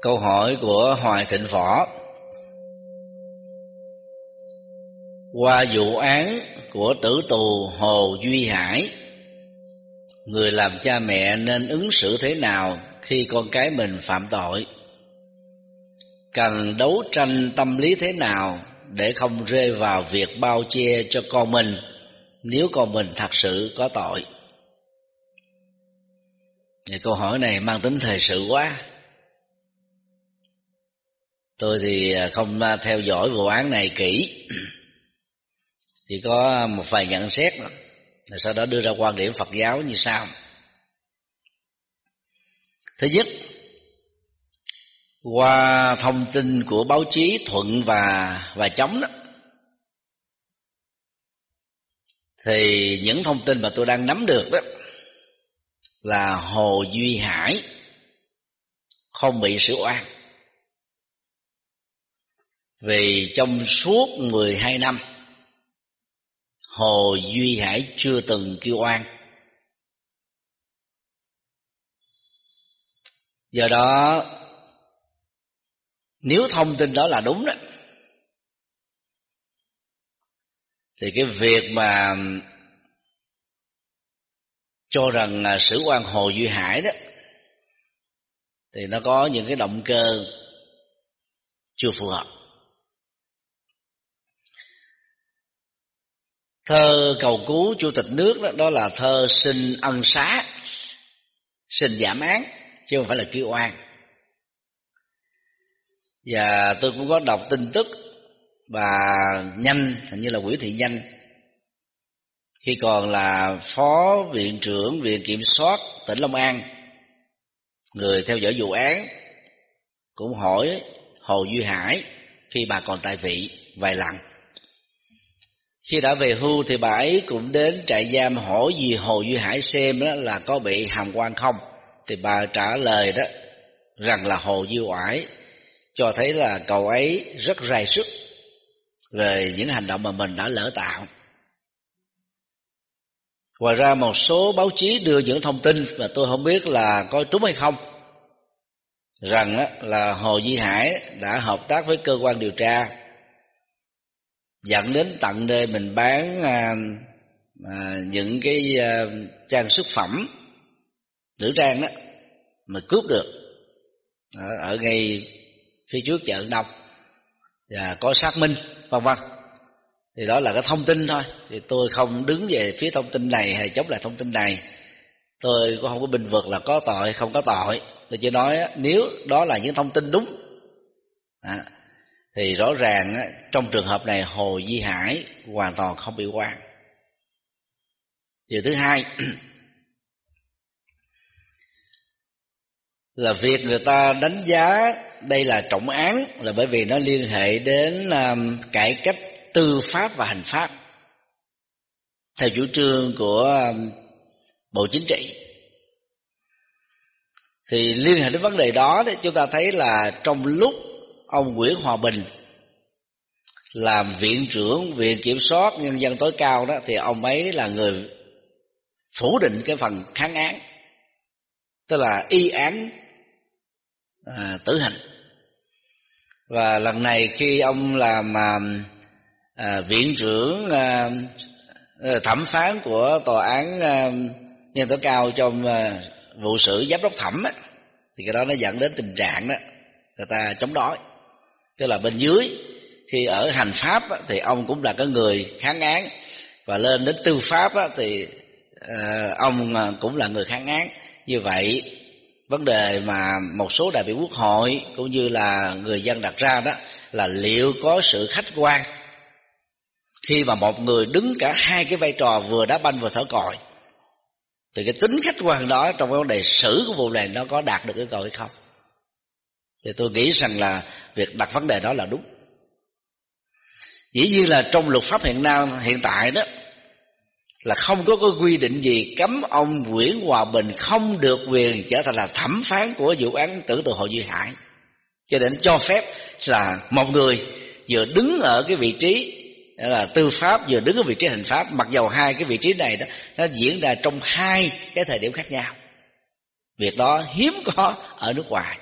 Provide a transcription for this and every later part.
câu hỏi của hoài thịnh võ. Qua vụ án của tử tù hồ duy hải, người làm cha mẹ nên ứng xử thế nào khi con cái mình phạm tội? Cần đấu tranh tâm lý thế nào để không rơi vào việc bao che cho con mình nếu con mình thật sự có tội? Thì câu hỏi này mang tính thời sự quá tôi thì à, không theo dõi vụ án này kỹ. Chỉ có một vài nhận xét rồi sau đó đưa ra quan điểm phật giáo như sau. Thứ nhất, qua thông tin của báo chí, thuận và và chống đó, thì những thông tin mà tôi đang nắm được đó là hồ duy hải không bị xử oan vì trong suốt 12 năm, Hồ Duy Hải chưa từng kêu oan. Do đó, Nếu thông tin đó là đúng đó, Thì cái việc mà Cho rằng à, sử quan Hồ Duy Hải đó, Thì nó có những cái động cơ Chưa phù hợp. Thơ cầu cứu chủ tịch nước đó, đó là thơ xin ân xá xin giảm án chứ không phải là kêu oan. Và tôi cũng có đọc tin tức bà nhanh hình như là nguyễn thị nhanh khi còn là phó viện trưởng viện kiểm soát tỉnh long an người theo dõi vụ án cũng hỏi hồ duy hải khi bà còn tại vị vài lần khi đã về hưu thì bà ấy cũng đến trại giam hỏi gì hồ duy hải xem đó là có bị hàm quan không. Thì bà trả lời đó, rằng là hồ duy hải cho thấy là cậu ấy rất rai sức về những hành động mà mình đã lỡ tạo. Ngoài ra một số báo chí đưa những thông tin mà tôi không biết là có trúng hay không, rằng là hồ duy hải đã hợp tác với cơ quan điều tra dẫn đến tận nơi mình bán à, à, những cái à, trang sức phẩm nữ trang đó mà cướp được. Ở, ở ngay phía trước chợ đông và có xác minh vân vân. Thì đó là cái thông tin thôi. Thì tôi không đứng về phía thông tin này hay chống lại thông tin này. Tôi cũng không có bình vực là có tội không có tội. Tôi chỉ nói nếu đó là những thông tin đúng à, thì rõ ràng trong trường hợp này hồ di hải hoàn toàn không bị quan điều thứ hai là việc người ta đánh giá đây là trọng án là bởi vì nó liên hệ đến um, cải cách tư pháp và hành pháp theo chủ trương của um, bộ chính trị. Thì liên hệ đến vấn đề đó thì chúng ta thấy là trong lúc ông Nguyễn Hòa Bình làm viện trưởng viện kiểm soát nhân dân tối cao đó thì ông ấy là người phủ định cái phần kháng án tức là y án à, tử hình. Và lần này khi ông làm à, à, viện trưởng à, à thẩm phán của tòa án à, nhân tối cao trong à, vụ xử giám đốc thẩm á, thì cái đó nó dẫn đến tình trạng đó người ta chống đối tức là bên dưới, khi ở hành pháp thì ông cũng là cái người kháng án. Và lên đến tư pháp thì ờ, ông ờ, cũng là người kháng án. Như vậy, vấn đề mà một số đại biểu quốc hội cũng như là người dân đặt ra đó là liệu có sự khách quan khi mà một người đứng cả hai cái vai trò vừa đá banh vừa thở còi. Thì cái tính khách quan đó trong cái vấn đề xử của vụ này nó có đạt được yêu cầu hay không? Thì tôi nghĩ rằng là việc đặt vấn đề đó là đúng. Dĩ nhiên là trong luật pháp hiện nay, hiện tại đó, là không có cái quy định gì cấm ông Nguyễn Hòa Bình không được quyền trở thành là thẩm phán của vụ án tử tù Hồ Duy Hải. Cho nên cho phép là một người vừa đứng ở cái vị trí là tư pháp, vừa đứng ở vị trí hình pháp, mặc dầu hai cái vị trí này đó, nó diễn ra trong hai cái thời điểm khác nhau. Việc đó hiếm có ở nước ngoài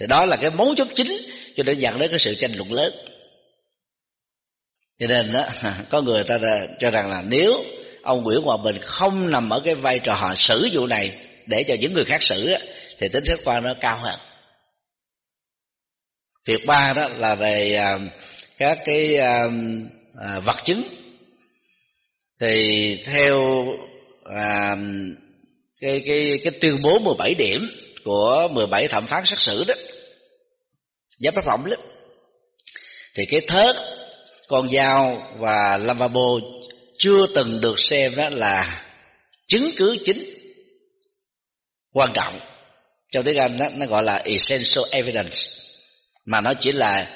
thì đó là cái mấu chốt chính cho nên dẫn đến cái sự tranh luận lớn. Cho nên đó có người ta cho rằng là nếu ông Nguyễn Hòa Bình không nằm ở cái vai trò họ xử vụ này để cho những người khác xử đó, thì tính khách quan nó cao hơn. Việc ba đó là về à, các cái à, à, vật chứng. Thì theo cái cái cái tuyên bố 17 điểm của 17 thẩm phán xét xử đó. Giám đốc tổng đó thì cái thớt con dao và lavabo chưa từng được xem đó là chứng cứ chính quan trọng. Trong tiếng anh đó, nó gọi là essential evidence. Mà nó chỉ là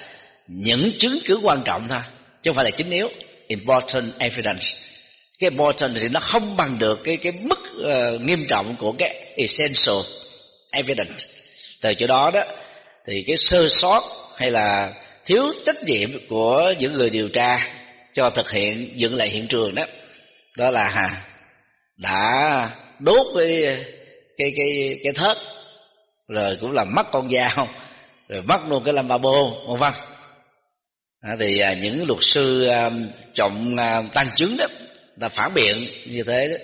những chứng cứ quan trọng thôi chứ không phải là chính yếu. Important evidence. Cái important thì nó không bằng được cái cái mức uh, nghiêm trọng của cái essential evidence từ chỗ đó đó thì cái sơ sót hay là thiếu trách nhiệm của những người điều tra cho thực hiện dựng lại hiện trường đó đó là đã đốt cái cái cái cái thớt rồi cũng làm mất con dao rồi mất luôn cái lavabo vân vân. À, thì à, những luật sư à, trọng à, tăng chứng đó ta phản biện như thế đó,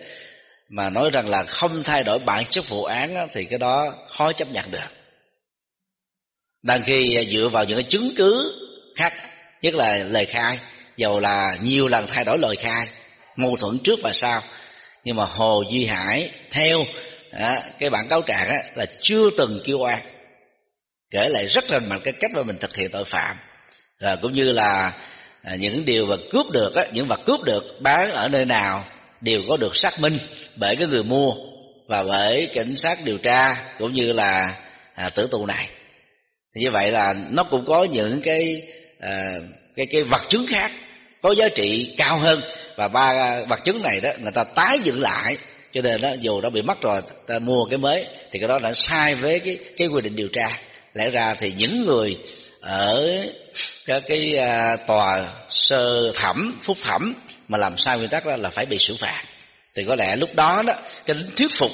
mà nói rằng là không thay đổi bản chất vụ án thì cái đó khó chấp nhận được. Đang khi à, dựa vào những cái chứng cứ khác nhất là lời khai dầu là nhiều lần thay đổi lời khai mâu thuẫn trước và sau nhưng mà hồ duy hải theo à, cái bản cáo trạng á, là chưa từng kêu oan kể lại rất là mạnh cái cách mà mình thực hiện tội phạm. À, cũng như là à, những điều mà cướp được á, những vật cướp được bán ở nơi nào đều có được xác minh bởi cái người mua và bởi cảnh sát điều tra cũng như là à, tử tù này. Như vậy là nó cũng có những cái à, cái cái vật chứng khác có giá trị cao hơn và ba vật chứng này đó người ta tái dựng lại. Cho nên đó dù đã bị mất rồi ta mua cái mới thì cái đó đã sai với cái cái quy định điều tra. Lẽ ra thì những người ở các cái à, tòa sơ thẩm phúc thẩm mà làm sai nguyên tắc đó là phải bị xử phạt. Thì có lẽ lúc đó đó, cái tính thuyết phục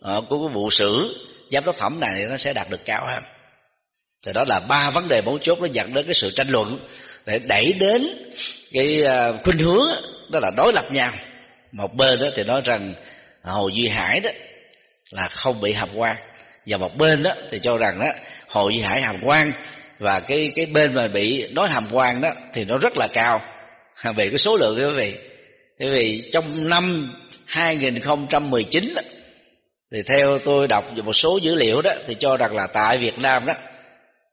ờ, của cái vụ xử giám đốc thẩm này nó sẽ đạt được cao hơn. Thì đó là ba vấn đề mấu chốt nó dẫn đến cái sự tranh luận để đẩy đến cái ờ, khuynh hướng đó là đối lập nhau. Một bên đó thì nói rằng hồ duy hải đó là không bị hàm quan. Và một bên đó thì cho rằng đó, hồ duy hải hàm quan và cái cái bên mà bị nói hàm quan đó thì nó rất là cao. À, về cái số lượng quý vị bởi vì trong năm 2019 đó, thì theo tôi đọc một số dữ liệu đó thì cho rằng là tại Việt Nam đó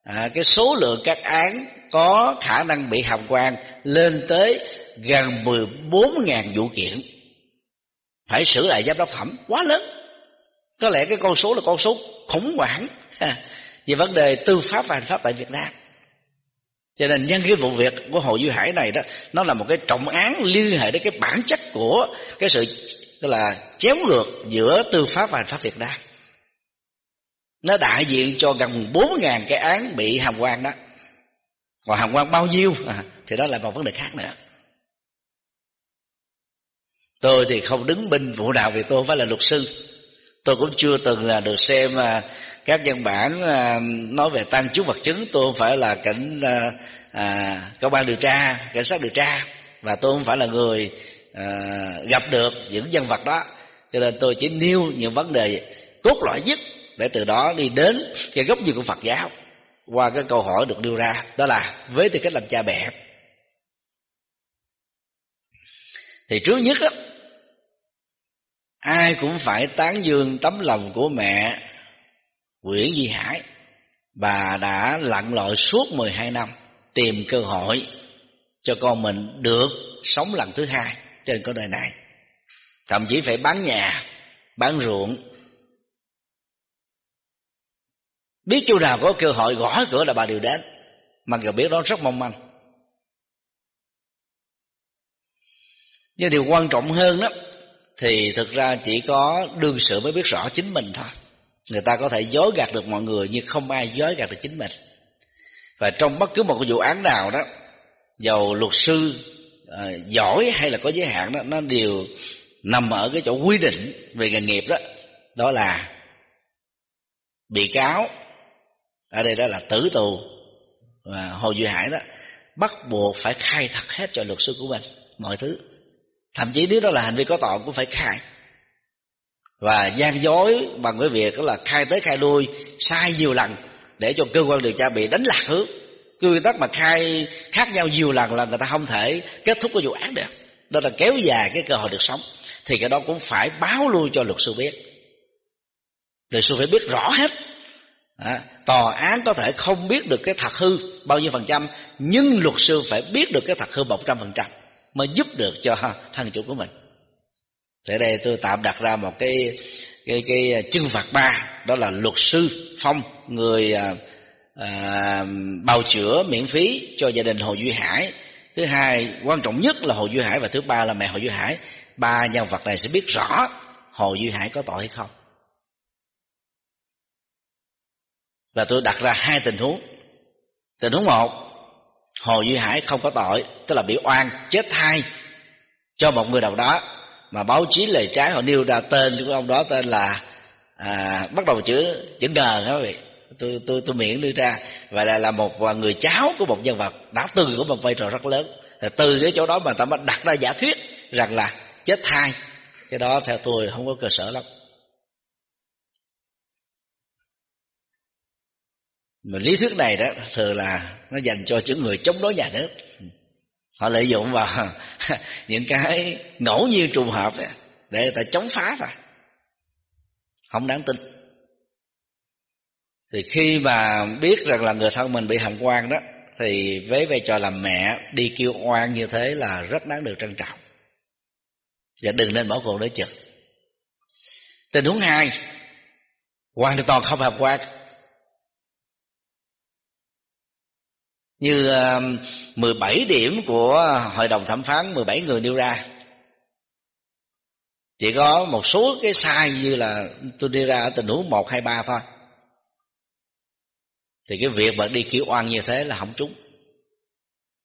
à, cái số lượng các án có khả năng bị hàm quan lên tới gần 14.000 vụ kiện. Phải xử lại giám đốc thẩm quá lớn. Có lẽ cái con số là con số khủng hoảng. Về vấn đề tư pháp và hành pháp tại Việt Nam cho nên nhân cái vụ việc của hồ duy hải này đó nó là một cái trọng án liên hệ đến cái bản chất của cái sự tức là chéo ngược giữa tư pháp và hành pháp Việt Nam. Nó đại diện cho gần bốn ngàn cái án bị hàm quan đó. Còn hàm quan bao nhiêu? À, thì đó là một vấn đề khác nữa. Tôi thì không đứng binh vụ nào vì tôi không phải là luật sư. Tôi cũng chưa từng là được xem à, các văn bản à, nói về tăng chứng vật chứng tôi không phải là cảnh ờ, à, à, cơ quan điều tra cảnh sát điều tra và tôi không phải là người à, gặp được những nhân vật đó. Cho nên tôi chỉ nêu những vấn đề cốt lõi nhất để từ đó đi đến cái gốc gì của phật giáo qua cái câu hỏi được đưa ra đó là với tư cách làm cha mẹ. Thì trước nhất á ai cũng phải tán dương tấm lòng của mẹ Nguyễn Di Hải. Bà đã lặn lội suốt 12 năm, tìm cơ hội cho con mình được sống lần thứ hai trên con đời này. Thậm chí phải bán nhà, bán ruộng. Biết chỗ nào có cơ hội gõ cửa là bà đều đến, mặc dù biết đó rất mong manh. Nhưng điều quan trọng hơn đó, thì thực ra chỉ có đương sự mới biết rõ chính mình thôi người ta có thể dối gạt được mọi người nhưng không ai dối gạt được chính mình. Và trong bất cứ một vụ án nào đó dầu luật sư uh, giỏi hay là có giới hạn đó nó đều nằm ở cái chỗ quy định về nghề nghiệp đó. Đó là bị cáo ở đây đó là tử tù và hồ duy hải đó bắt buộc phải khai thật hết cho luật sư của mình mọi thứ. Thậm chí nếu đó là hành vi có tội cũng phải khai và gian dối bằng cái việc đó là khai tới khai lui sai nhiều lần để cho cơ quan điều tra bị đánh lạc hướng. Quy tắc mà khai khác nhau nhiều lần là người ta không thể kết thúc cái vụ án được. Đó là kéo dài cái cơ hội được sống. Thì cái đó cũng phải báo luôn cho luật sư biết. Luật sư phải biết rõ hết. À, tòa án có thể không biết được cái thật hư bao nhiêu phần trăm nhưng luật sư phải biết được cái thật hư một trăm phần trăm mới giúp được cho thân chủ của mình. Thế đây tôi tạm đặt ra một cái cái cái chân phạt ba đó là luật sư phong người à, à, bào chữa miễn phí cho gia đình hồ duy hải. Thứ hai quan trọng nhất là hồ duy hải và thứ ba là mẹ hồ duy hải. Ba nhân vật này sẽ biết rõ hồ duy hải có tội hay không. Và tôi đặt ra hai tình huống. Tình huống một hồ duy hải không có tội tức là bị oan chết thai cho một người nào đó mà báo chí lời trái họ nêu ra tên của ông đó tên là à, bắt đầu chữ chữ n các vị? Tôi tôi tôi miễn đưa ra. Và là là một à, người cháu của một nhân vật đã từng có một vai trò rất lớn. Từ cái chỗ đó mà ta mới đặt ra giả thuyết rằng là chết thai cái đó theo tôi không có cơ sở lắm. Mà lý thuyết này đó thường là nó dành cho những người chống đối nhà nước họ lợi dụng vào những cái ngẫu nhiên trùng hợp để người ta chống phá thôi. Không đáng tin. Thì khi mà biết rằng là người thân mình bị hàm quan đó, thì với vai trò làm mẹ đi kêu oan như thế là rất đáng được trân trọng. Và đừng nên bỏ cuộc nữa chừng tình huống hai, hoàn toàn không hợp quan. Như um, 17 điểm của hội đồng thẩm phán 17 người nêu ra. Chỉ có một số cái sai như là tôi đưa ra ở tình huống một, hai, ba thôi. Thì cái việc mà đi kêu oan như thế là không trúng.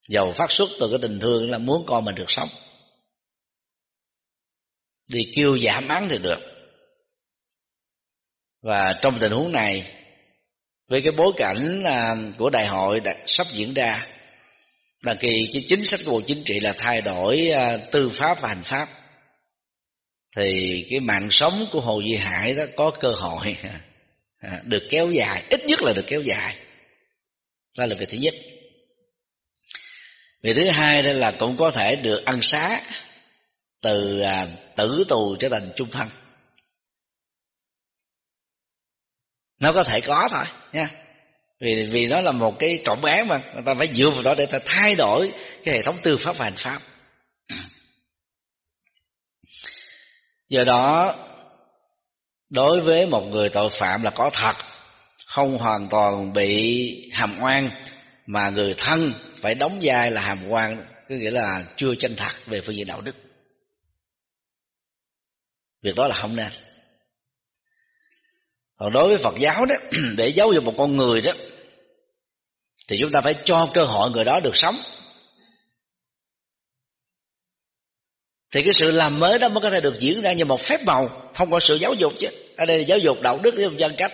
Dầu phát xuất từ cái tình thương là muốn con mình được sống. Đi kêu giảm án thì được. Và trong tình huống này với cái bối cảnh à, của đại hội sắp diễn ra. Là kỳ cái chính sách của bộ chính trị là thay đổi à, tư pháp và hành pháp. Thì cái mạng sống của hồ duy hải đó có cơ hội à, được kéo dài, ít nhất là được kéo dài. Đó là việc thứ nhất. Việc thứ hai đó là cũng có thể được ăn xá từ tử tù trở thành trung thân. Nó có thể có thôi, nha. Vì vì nó là một cái trọng án mà, người ta phải dựa vào đó để ta thay đổi cái hệ thống tư pháp và hành pháp. Do đó, đối với một người tội phạm là có thật, không hoàn toàn bị hàm oan, mà người thân phải đóng vai là hàm oan, có nghĩa là chưa chân thật về phương diện đạo đức. Việc đó là không nên còn đối với phật giáo đó, để giáo dục một con người đó, thì chúng ta phải cho cơ hội người đó được sống. Thì cái sự làm mới đó mới có thể được diễn ra như một phép màu thông qua sự giáo dục chứ. Ở đây là giáo dục đạo đức với dân cách.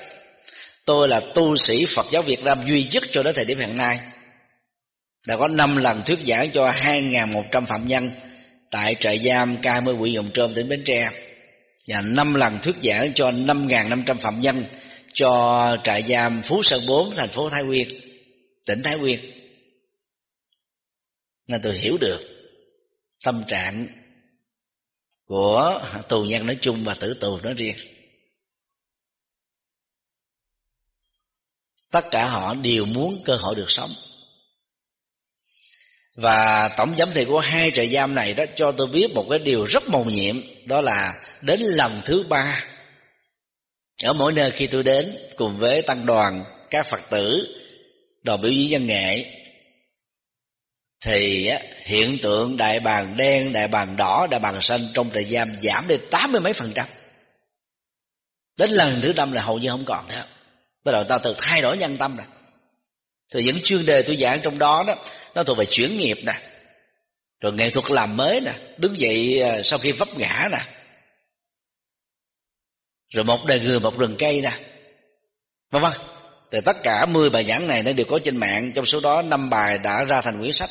Tôi là tu sĩ phật giáo việt nam duy nhất cho đến thời điểm hiện nay. Đã có năm lần thuyết giảng cho 2.100 phạm nhân tại trại giam K20 huyện Dòng Trơm tỉnh Bến Tre và năm lần thuyết giảng cho 5.500 phạm nhân cho trại giam Phú Sơn 4 thành phố Thái Nguyên, tỉnh Thái Nguyên. Nên tôi hiểu được tâm trạng của tù nhân nói chung và tử tù nói riêng. Tất cả họ đều muốn cơ hội được sống. Và tổng giám thị của hai trại giam này đó cho tôi biết một cái điều rất mầu nhiệm, đó là đến lần thứ ba. Ở mỗi nơi khi tôi đến, cùng với tăng đoàn, các phật tử, đoàn biểu diễn văn nghệ, thì hiện tượng đại bàng đen, đại bàng đỏ, đại bàng xanh trong trại giam giảm đi tám mươi mấy phần trăm. Đến lần thứ năm là hầu như không còn nữa. Bắt đầu ta tự thay đổi nhân tâm rồi. Thì những chuyên đề tôi giảng trong đó đó, nó thuộc về chuyển nghiệp nè. Rồi nghệ thuật làm mới nè. Đứng dậy ờ, sau khi vấp ngã nè rồi một đời người một rừng cây nè vân vân thì tất cả 10 bài giảng này nó đều có trên mạng. Trong số đó năm bài đã ra thành quyển sách.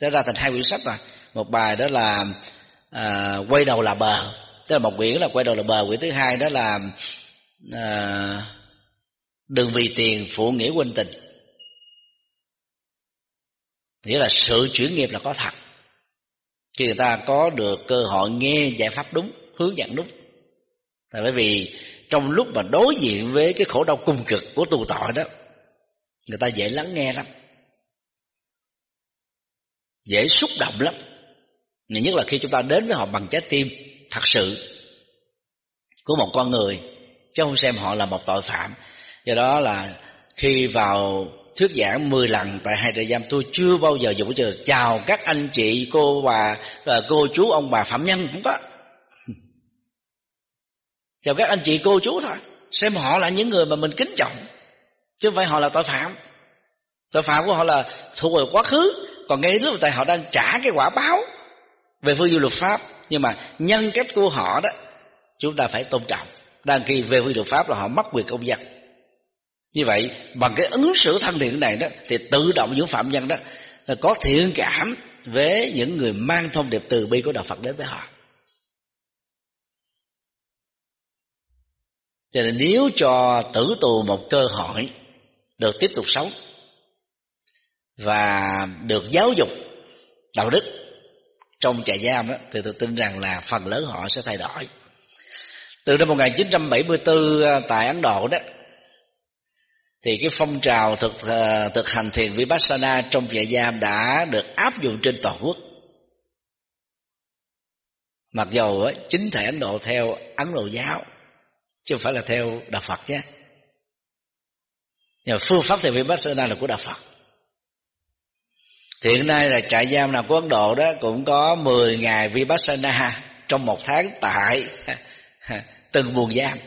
Đã ra thành hai quyển sách rồi một bài đó là à, quay đầu là bờ. Tức là một quyển là quay đầu là bờ. Quyển thứ hai đó là à, đừng vì tiền phụ nghĩa quên tình. Nghĩa là sự chuyển nghiệp là có thật. Khi người ta có được cơ hội nghe giải pháp đúng hướng dẫn đúng tại bởi vì trong lúc mà đối diện với cái khổ đau cung cực của tù tội đó, người ta dễ lắng nghe lắm, dễ xúc động lắm. Nhất là khi chúng ta đến với họ bằng trái tim thật sự của một con người, chứ không xem họ là một tội phạm. Do đó là khi vào thuyết giảng 10 lần tại hai trại giam, tôi chưa bao giờ dùng chờ chào các anh chị, cô bà ờ, cô chú, ông bà phạm nhân, không có chào các anh chị cô chú thôi. Xem họ là những người mà mình kính trọng. Chứ không phải họ là tội phạm. Tội phạm của họ là thuộc về quá khứ. Còn ngay lúc tại họ đang trả cái quả báo về phương diện luật pháp. Nhưng mà nhân cách của họ đó, chúng ta phải tôn trọng. Đang khi về phương diện luật pháp là họ mất quyền công dân. Như vậy, bằng cái ứng xử thân thiện này đó, thì tự động những phạm nhân đó là có thiện cảm với những người mang thông điệp từ bi của đạo Phật đến với họ. Cho nên nếu cho tử tù một cơ hội, được tiếp tục sống và được giáo dục đạo đức trong trại giam đó thì tôi tin rằng là phần lớn họ sẽ thay đổi. Từ năm 1974 ờ, tại Ấn Độ đó, thì cái phong trào thực ờ, thực hành thiền vipassana trong trại giam đã được áp dụng trên toàn quốc mặc dầu chính thể ấn độ theo ấn độ giáo chứ không phải là theo đạo phật nhé. Nhưng phương pháp thiền vipassana là của đạo phật. Thì hiện nay là trại giam nào của ấn độ đó cũng có 10 ngày vipassana trong một tháng tại từng buồng giam.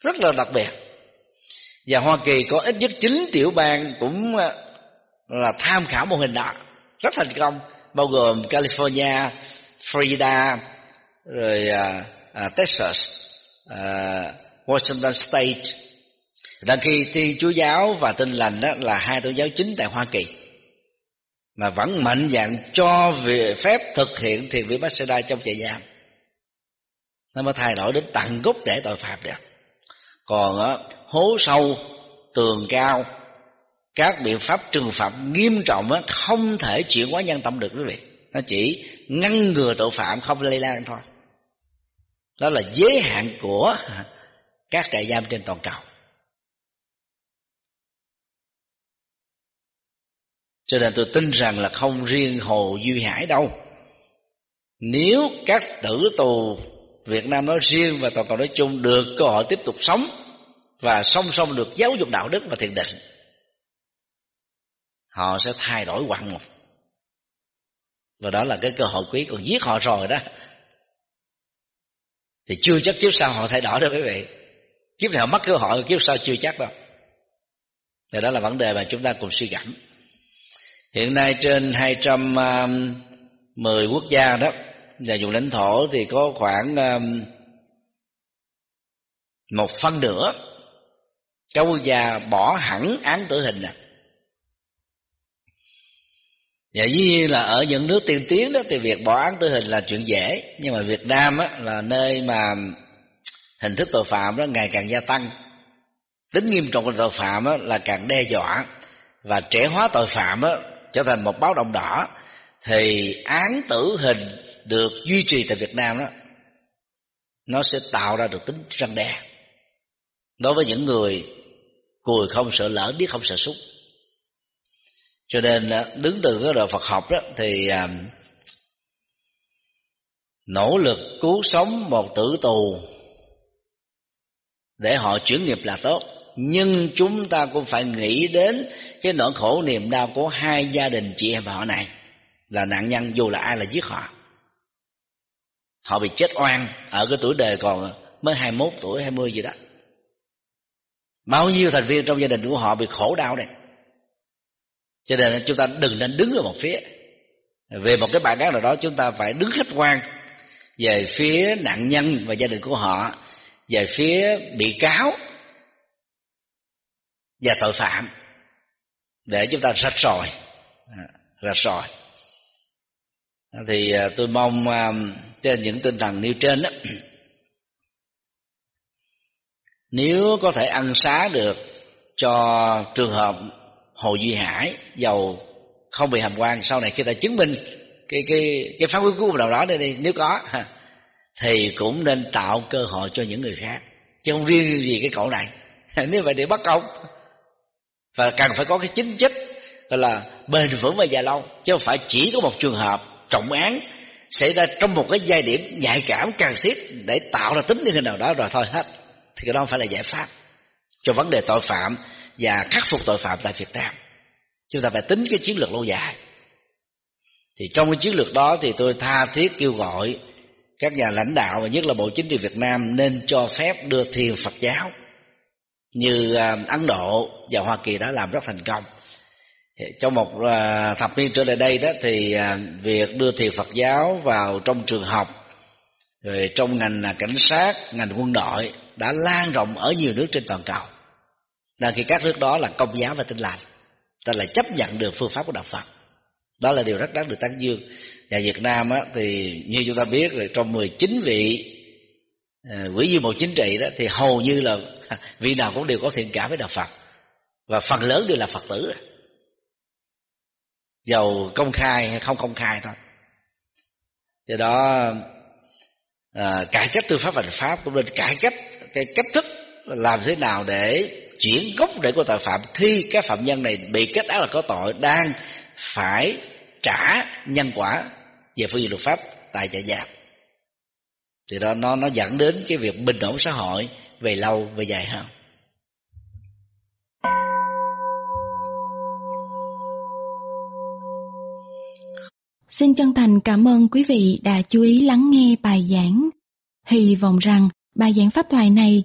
Rất là đặc biệt. Và Hoa Kỳ có ít nhất chín tiểu bang cũng ờ, là tham khảo mô hình đó. Rất thành công bao gồm California, Florida, rồi uh, uh, Texas, uh, Washington State. Đăng ký Thiên Chúa giáo và Tin lành đó là hai tôn giáo chính tại Hoa Kỳ. Mà vẫn mạnh dạn cho về phép thực hiện thiền vipassana trong trại giam nó mới thay đổi đến tận gốc để tội phạm được. Còn á hố sâu tường cao các biện pháp trừng phạt nghiêm trọng á không thể chuyển hóa nhân tâm được quý vị. Nó chỉ ngăn ngừa tội phạm không lây lan thôi đó là giới hạn của các trại giam trên toàn cầu. Cho nên tôi tin rằng là không riêng hồ duy hải đâu. Nếu các tử tù Việt Nam nói riêng và toàn cầu nói chung được cơ hội tiếp tục sống và song song được giáo dục đạo đức và thiền định, họ sẽ thay đổi hoàn một và đó là cái cơ hội quý còn giết họ rồi đó thì chưa chắc kiếp sau họ thay đổi đâu quý vị. Kiếp này họ mất cơ hội, kiếp sau chưa chắc đâu. Thì đó là vấn đề mà chúng ta cùng suy gẫm. Hiện nay trên 210 um, quốc gia đó, và vùng lãnh thổ thì có khoảng um, một phân nửa các quốc gia bỏ hẳn án tử hình nè và dĩ nhiên là ở những nước tiên tiến đó thì việc bỏ án tử hình là chuyện dễ. Nhưng mà Việt Nam á, là nơi mà hình thức tội phạm đó ngày càng gia tăng. Tính nghiêm trọng của tội phạm á, là càng đe dọa và trẻ hóa tội phạm á, trở thành một báo động đỏ. Thì án tử hình được duy trì tại Việt Nam đó nó sẽ tạo ra được tính răng đe. Đối với những người cùi không sợ lỡ biết không sợ súc cho nên à, đứng từ cái độ Phật học đó, thì à, nỗ lực cứu sống một tử tù để họ chuyển nghiệp là tốt. Nhưng chúng ta cũng phải nghĩ đến cái nỗi khổ niềm đau của hai gia đình chị em họ này. Là nạn nhân dù là ai là giết họ. Họ bị chết oan ở cái tuổi đời còn mới 21 tuổi 20 gì đó. Bao nhiêu thành viên trong gia đình của họ bị khổ đau này cho nên chúng ta đừng nên đứng ở một phía. Về một cái bản án nào đó, chúng ta phải đứng khách quan về phía nạn nhân và gia đình của họ, về phía bị cáo và tội phạm, để chúng ta rạch ròi. À, rạch ròi. À, thì à, tôi mong trên những tinh thần nêu trên đó nếu có thể ăn xá được cho trường hợp hồ duy hải giàu không bị hàm quan, sau này khi ta chứng minh cái cái cái phán quyết của nào đó, đây đi nếu có thì cũng nên tạo cơ hội cho những người khác, chứ không riêng gì cái cậu này. Nếu vậy thì bất công. Và cần phải có cái chính chất, gọi là bền vững và dài lâu, chứ không phải chỉ có một trường hợp trọng án xảy ra trong một cái giai điểm nhạy cảm cần thiết để tạo ra tính như thế nào đó rồi thôi hết. Thì cái đó không phải là giải pháp cho vấn đề tội phạm và khắc phục tội phạm tại Việt Nam. Chúng ta phải tính cái chiến lược lâu dài. Thì trong cái chiến lược đó thì tôi tha thiết kêu gọi các nhà lãnh đạo và nhất là bộ chính trị Việt Nam nên cho phép đưa thiền Phật giáo như à, Ấn Độ và Hoa Kỳ đã làm rất thành công. Trong một à, thập niên trở lại đây đó thì à, việc đưa thiền Phật giáo vào trong trường học, rồi trong ngành cảnh sát, ngành quân đội đã lan rộng ở nhiều nước trên toàn cầu là khi các nước đó là công giáo và tinh lành ta lại chấp nhận được phương pháp của đạo phật. Đó là điều rất đáng được tán dương. Và việt nam á, thì như chúng ta biết là trong 19 vị ờ, uh, quỹ viên bộ chính trị đó thì hầu như là vị nào cũng đều có thiện cảm với đạo phật. Và phần lớn đều là phật tử. Dầu công khai hay không công khai thôi. Do đó à, cải cách tư pháp và pháp cũng nên cải cách cái cách thức làm thế nào để chuyển gốc rễ của tội phạm khi các phạm nhân này bị kết án là có tội đang phải trả nhân quả về phương diện luật pháp tại trại giam thì đó, nó nó dẫn đến cái việc bình ổn xã hội về lâu, về dài hơn Xin chân thành cảm ơn quý vị đã chú ý lắng nghe bài giảng. Hy vọng rằng bài giảng pháp thoại này